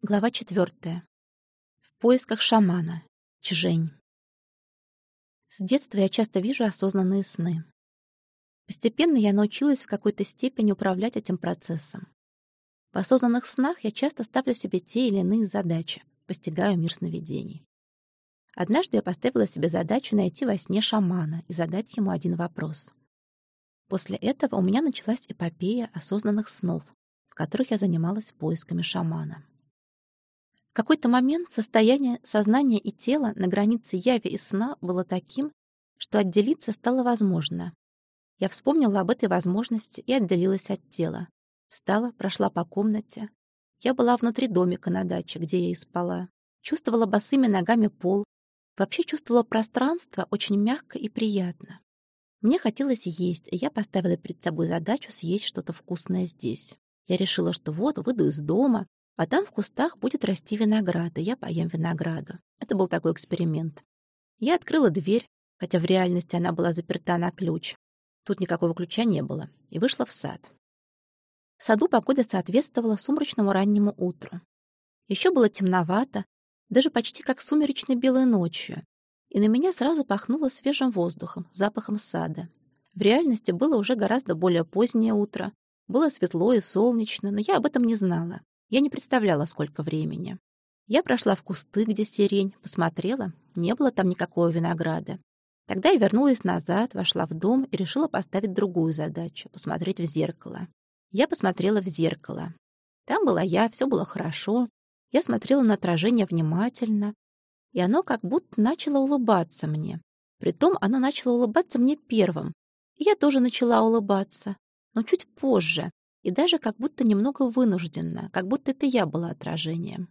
Глава четвертая. В поисках шамана. Чжень. С детства я часто вижу осознанные сны. Постепенно я научилась в какой-то степени управлять этим процессом. В осознанных снах я часто ставлю себе те или иные задачи, постигаю мир сновидений. Однажды я поставила себе задачу найти во сне шамана и задать ему один вопрос. После этого у меня началась эпопея осознанных снов, в которых я занималась поисками шамана какой-то момент состояние сознания и тела на границе яви и сна было таким, что отделиться стало возможно. Я вспомнила об этой возможности и отделилась от тела. Встала, прошла по комнате. Я была внутри домика на даче, где я и спала. Чувствовала босыми ногами пол. Вообще чувствовала пространство очень мягко и приятно. Мне хотелось есть, и я поставила перед собой задачу съесть что-то вкусное здесь. Я решила, что вот, выйду из дома, а там в кустах будет расти виноград, и я поем винограду. Это был такой эксперимент. Я открыла дверь, хотя в реальности она была заперта на ключ. Тут никакого ключа не было, и вышла в сад. В саду погода соответствовала сумрачному раннему утру. Еще было темновато, даже почти как сумеречной белой ночью, и на меня сразу пахнуло свежим воздухом, запахом сада. В реальности было уже гораздо более позднее утро, было светло и солнечно, но я об этом не знала. Я не представляла, сколько времени. Я прошла в кусты, где сирень, посмотрела, не было там никакого винограда. Тогда я вернулась назад, вошла в дом и решила поставить другую задачу — посмотреть в зеркало. Я посмотрела в зеркало. Там была я, все было хорошо. Я смотрела на отражение внимательно, и оно как будто начало улыбаться мне. Притом оно начало улыбаться мне первым, и я тоже начала улыбаться, но чуть позже, и даже как будто немного вынужденно, как будто это я была отражением.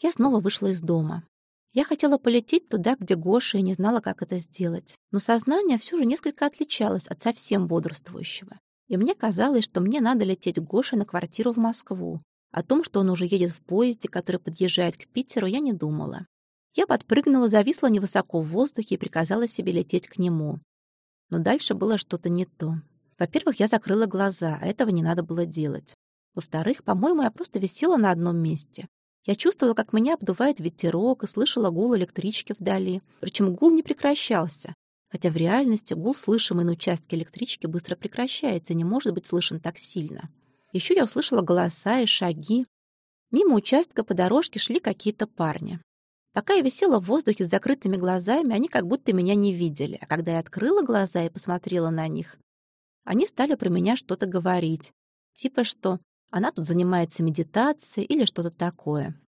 Я снова вышла из дома. Я хотела полететь туда, где Гоша, и не знала, как это сделать. Но сознание все же несколько отличалось от совсем бодрствующего. И мне казалось, что мне надо лететь к Гоше на квартиру в Москву. О том, что он уже едет в поезде, который подъезжает к Питеру, я не думала. Я подпрыгнула, зависла невысоко в воздухе и приказала себе лететь к нему. Но дальше было что-то не то. Во-первых, я закрыла глаза, а этого не надо было делать. Во-вторых, по-моему, я просто висела на одном месте. Я чувствовала, как меня обдувает ветерок и слышала гул электрички вдали. Причем гул не прекращался. Хотя в реальности гул, слышимый на участке электрички, быстро прекращается и не может быть слышен так сильно. Еще я услышала голоса и шаги. Мимо участка по дорожке шли какие-то парни. Пока я висела в воздухе с закрытыми глазами, они как будто меня не видели, а когда я открыла глаза и посмотрела на них, они стали про меня что-то говорить. Типа что она тут занимается медитацией или что-то такое.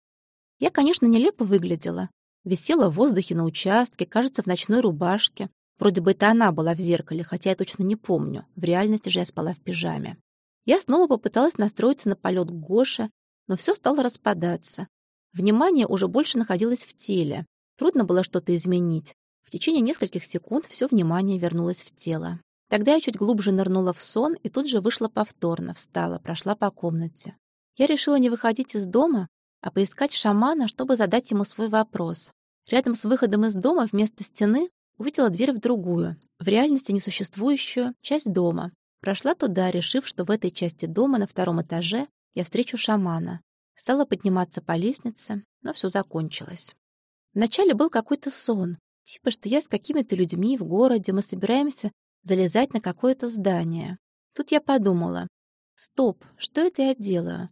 Я, конечно, нелепо выглядела. Висела в воздухе на участке, кажется, в ночной рубашке. Вроде бы это она была в зеркале, хотя я точно не помню. В реальности же я спала в пижаме. Я снова попыталась настроиться на полет к Гоше, но все стало распадаться. Внимание уже больше находилось в теле. Трудно было что-то изменить. В течение нескольких секунд все внимание вернулось в тело. Тогда я чуть глубже нырнула в сон и тут же вышла повторно, встала, прошла по комнате. Я решила не выходить из дома, а поискать шамана, чтобы задать ему свой вопрос. Рядом с выходом из дома вместо стены увидела дверь в другую, в реальности несуществующую, часть дома. Прошла туда, решив, что в этой части дома на втором этаже я встречу шамана. Стала подниматься по лестнице, но все закончилось. Вначале был какой-то сон, типа, что я с какими-то людьми в городе, мы собираемся залезать на какое-то здание. Тут я подумала, стоп, что это я делаю?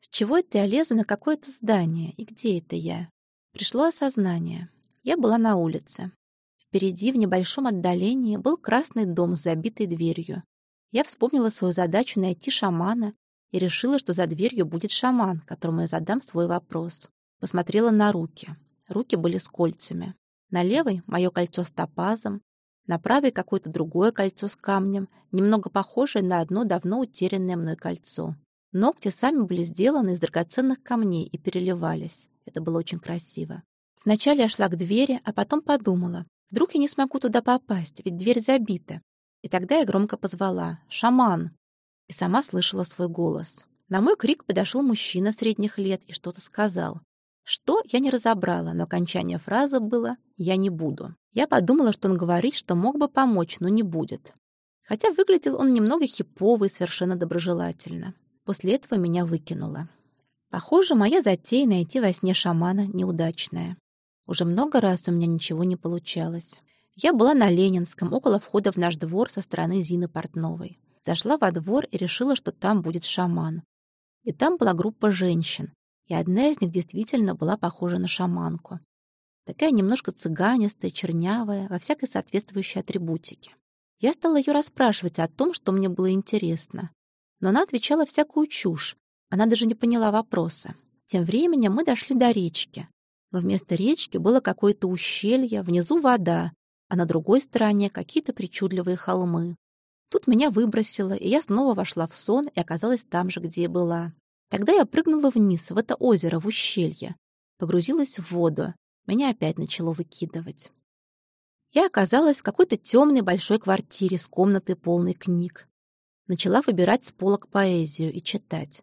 С чего это я лезу на какое-то здание? И где это я? Пришло осознание. Я была на улице. Впереди, в небольшом отдалении, был красный дом с забитой дверью. Я вспомнила свою задачу найти шамана и решила, что за дверью будет шаман, которому я задам свой вопрос. Посмотрела на руки. Руки были с кольцами. На левой — мое кольцо с топазом, на правой какое-то другое кольцо с камнем, немного похожее на одно давно утерянное мной кольцо. Ногти сами были сделаны из драгоценных камней и переливались. Это было очень красиво. Вначале я шла к двери, а потом подумала, вдруг я не смогу туда попасть, ведь дверь забита. И тогда я громко позвала «Шаман!» и сама слышала свой голос. На мой крик подошел мужчина средних лет и что-то сказал. Что, я не разобрала, но окончание фразы было «я не буду». Я подумала, что он говорит, что мог бы помочь, но не будет. Хотя выглядел он немного хипово и совершенно доброжелательно. После этого меня выкинуло. Похоже, моя затея найти во сне шамана неудачная. Уже много раз у меня ничего не получалось. Я была на Ленинском, около входа в наш двор со стороны Зины Портновой. Зашла во двор и решила, что там будет шаман. И там была группа женщин, и одна из них действительно была похожа на шаманку. Такая немножко цыганистая, чернявая, во всякой соответствующей атрибутике. Я стала ее расспрашивать о том, что мне было интересно. Но она отвечала всякую чушь. Она даже не поняла вопроса. Тем временем мы дошли до речки. Но вместо речки было какое-то ущелье, внизу вода, а на другой стороне какие-то причудливые холмы. Тут меня выбросило, и я снова вошла в сон и оказалась там же, где и была. Тогда я прыгнула вниз, в это озеро, в ущелье. Погрузилась в воду. Меня опять начало выкидывать. Я оказалась в какой-то темной большой квартире с комнатой полной книг. Начала выбирать с полок поэзию и читать.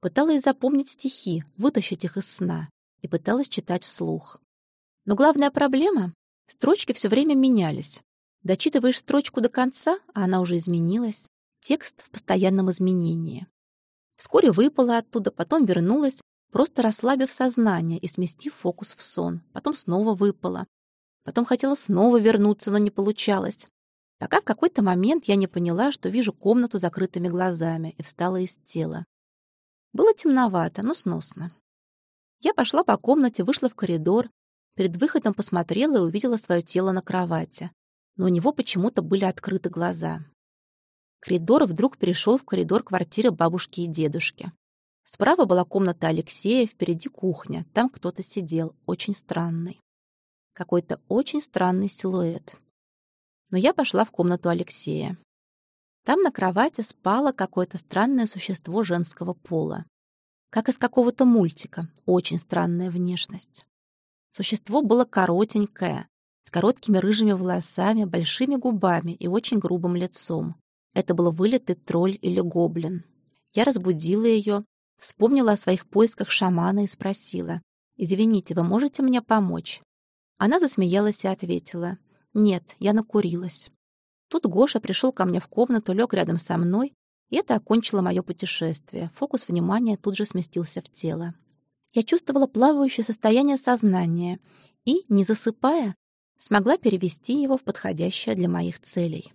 Пыталась запомнить стихи, вытащить их из сна, и пыталась читать вслух. Но главная проблема — строчки все время менялись. Дочитываешь строчку до конца, а она уже изменилась. Текст в постоянном изменении. Вскоре выпала оттуда, потом вернулась, просто расслабив сознание и сместив фокус в сон. Потом снова выпала. Потом хотела снова вернуться, но не получалось. Пока в какой-то момент я не поняла, что вижу комнату закрытыми глазами и встала из тела. Было темновато, но сносно. Я пошла по комнате, вышла в коридор, перед выходом посмотрела и увидела свое тело на кровати. Но у него почему-то были открыты глаза. Коридор вдруг перешел в коридор квартиры бабушки и дедушки. Справа была комната Алексея, впереди кухня. Там кто-то сидел, очень странный. Какой-то очень странный силуэт. Но я пошла в комнату Алексея. Там на кровати спало какое-то странное существо женского пола. Как из какого-то мультика. Очень странная внешность. Существо было коротенькое, с короткими рыжими волосами, большими губами и очень грубым лицом. Это был вылитый тролль или гоблин. Я разбудила ее, вспомнила о своих поисках шамана и спросила, «Извините, вы можете мне помочь?» Она засмеялась и ответила, «Нет, я накурилась». Тут Гоша пришел ко мне в комнату, лег рядом со мной, и это окончило мое путешествие. Фокус внимания тут же сместился в тело. Я чувствовала плавающее состояние сознания и, не засыпая, смогла перевести его в подходящее для моих целей.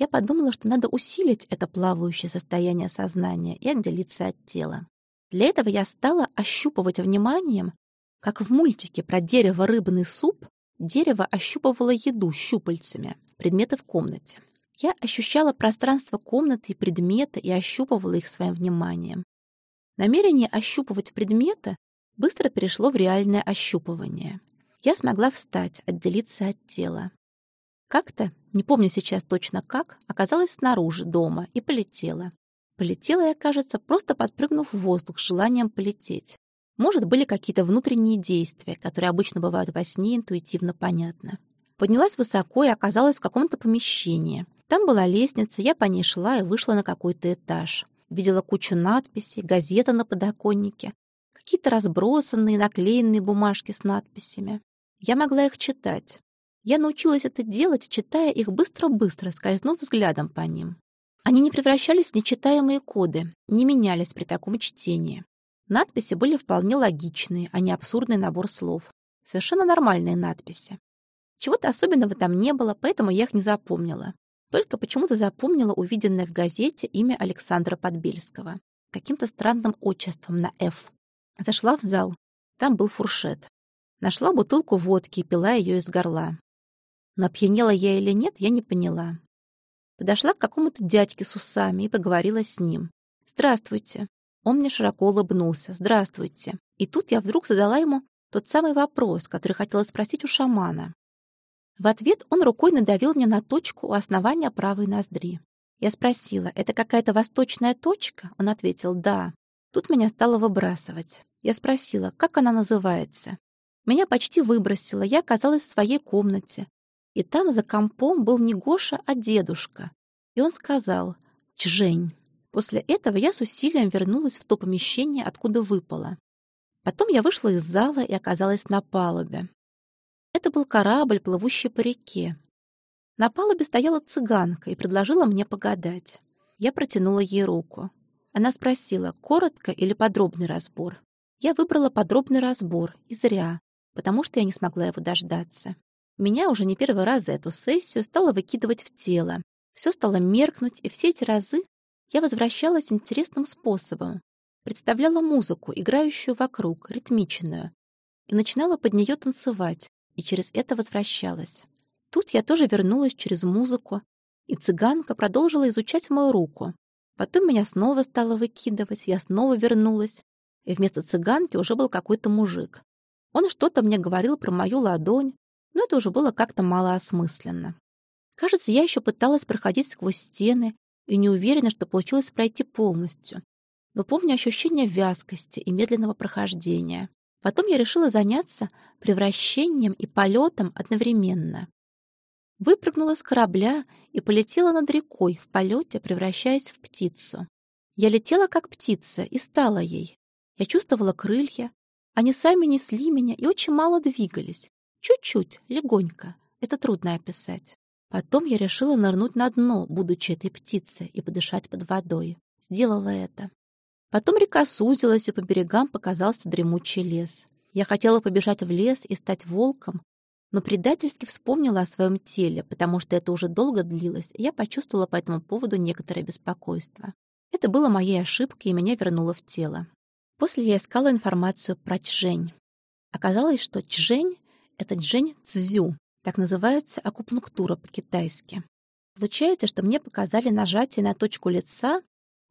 Я подумала, что надо усилить это плавающее состояние сознания и отделиться от тела. Для этого я стала ощупывать вниманием, как в мультике про дерево-рыбный суп, дерево ощупывало еду щупальцами, предметы в комнате. Я ощущала пространство комнаты и предметы и ощупывала их своим вниманием. Намерение ощупывать предметы быстро перешло в реальное ощупывание. Я смогла встать, отделиться от тела. Как-то, не помню сейчас точно как, оказалась снаружи дома и полетела. Полетела я, кажется, просто подпрыгнув в воздух с желанием полететь. Может, были какие-то внутренние действия, которые обычно бывают во сне интуитивно понятно. Поднялась высоко и оказалась в каком-то помещении. Там была лестница, я по ней шла и вышла на какой-то этаж. Видела кучу надписей, газета на подоконнике, какие-то разбросанные, наклеенные бумажки с надписями. Я могла их читать. Я научилась это делать, читая их быстро-быстро, скользнув взглядом по ним. Они не превращались в нечитаемые коды, не менялись при таком чтении. Надписи были вполне логичные, а не абсурдный набор слов. Совершенно нормальные надписи. Чего-то особенного там не было, поэтому я их не запомнила. Только почему-то запомнила увиденное в газете имя Александра Подбельского. Каким-то странным отчеством на «Ф». Зашла в зал. Там был фуршет. Нашла бутылку водки и пила ее из горла. Но опьянела я или нет, я не поняла. Подошла к какому-то дядьке с усами и поговорила с ним. «Здравствуйте». Он мне широко улыбнулся. «Здравствуйте». И тут я вдруг задала ему тот самый вопрос, который хотела спросить у шамана. В ответ он рукой надавил мне на точку у основания правой ноздри. Я спросила, это какая-то восточная точка? Он ответил, да. Тут меня стало выбрасывать. Я спросила, как она называется? Меня почти выбросило, я оказалась в своей комнате. И там за компом был не Гоша, а дедушка. И он сказал «Чжень». После этого я с усилием вернулась в то помещение, откуда выпала. Потом я вышла из зала и оказалась на палубе. Это был корабль, плывущий по реке. На палубе стояла цыганка и предложила мне погадать. Я протянула ей руку. Она спросила, коротко или подробный разбор. Я выбрала подробный разбор, и зря, потому что я не смогла его дождаться. Меня уже не первый раз за эту сессию стало выкидывать в тело. Все стало меркнуть, и все эти разы я возвращалась интересным способом. Представляла музыку, играющую вокруг, ритмичную, и начинала под нее танцевать, и через это возвращалась. Тут я тоже вернулась через музыку, и цыганка продолжила изучать мою руку. Потом меня снова стало выкидывать, я снова вернулась, и вместо цыганки уже был какой-то мужик. Он что-то мне говорил про мою ладонь, но это уже было как-то малоосмысленно. Кажется, я еще пыталась проходить сквозь стены и не уверена, что получилось пройти полностью. Но помню ощущение вязкости и медленного прохождения. Потом я решила заняться превращением и полетом одновременно. Выпрыгнула с корабля и полетела над рекой в полете, превращаясь в птицу. Я летела как птица и стала ей. Я чувствовала крылья. Они сами несли меня и очень мало двигались. Чуть-чуть, легонько. Это трудно описать. Потом я решила нырнуть на дно, будучи этой птицей, и подышать под водой. Сделала это. Потом река сузилась, и по берегам показался дремучий лес. Я хотела побежать в лес и стать волком, но предательски вспомнила о своем теле, потому что это уже долго длилось, и я почувствовала по этому поводу некоторое беспокойство. Это было моей ошибкой, и меня вернуло в тело. После я искала информацию про Чжень. Оказалось, что Чжень — это Чжень Цзю, так называется акупунктура по-китайски. Получается, что мне показали нажатие на точку лица,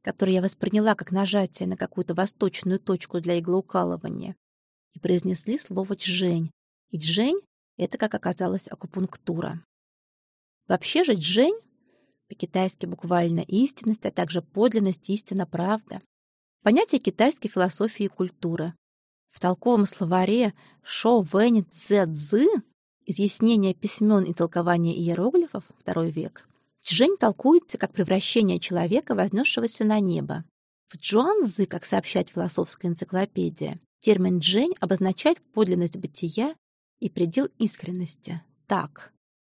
которое я восприняла как нажатие на какую-то восточную точку для иглоукалывания, и произнесли слово «чжень». И «чжень» — это, как оказалось, акупунктура. Вообще же «чжень» по-китайски буквально истинность, а также подлинность, истина, правда. Понятие китайской философии и культуры. В толковом словаре Шо Вэнь Цзэ Цзы изъяснение письмен и толкование иероглифов, второй век, Чжень толкуется как превращение человека, вознесшегося на небо. В Джуанзы, как сообщает философская энциклопедия, термин «джень» обозначает подлинность бытия и предел искренности, так,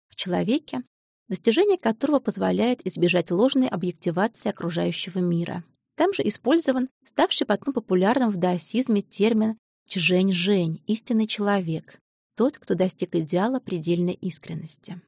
в человеке, достижение которого позволяет избежать ложной объективации окружающего мира. Там же использован ставший потом популярным в даосизме термин «чжень-жень» — истинный человек, тот, кто достиг идеала предельной искренности.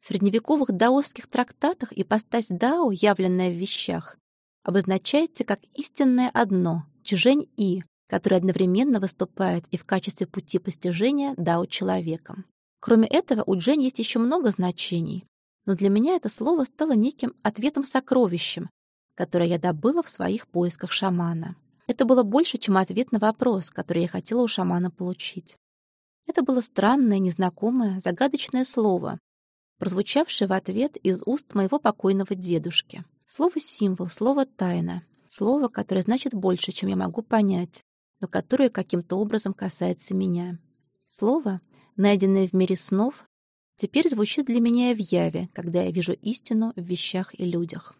В средневековых даосских трактатах ипостась дао, явленная в вещах, обозначается как истинное одно, чжень-и, который одновременно выступает и в качестве пути постижения дао человеком. Кроме этого, у джень есть еще много значений, но для меня это слово стало неким ответом-сокровищем, которое я добыла в своих поисках шамана. Это было больше, чем ответ на вопрос, который я хотела у шамана получить. Это было странное, незнакомое, загадочное слово, прозвучавшее в ответ из уст моего покойного дедушки. Слово-символ, слово «тайна», слово, которое значит больше, чем я могу понять, но которое каким-то образом касается меня. Слово, найденное в мире снов, теперь звучит для меня в яве, когда я вижу истину в вещах и людях.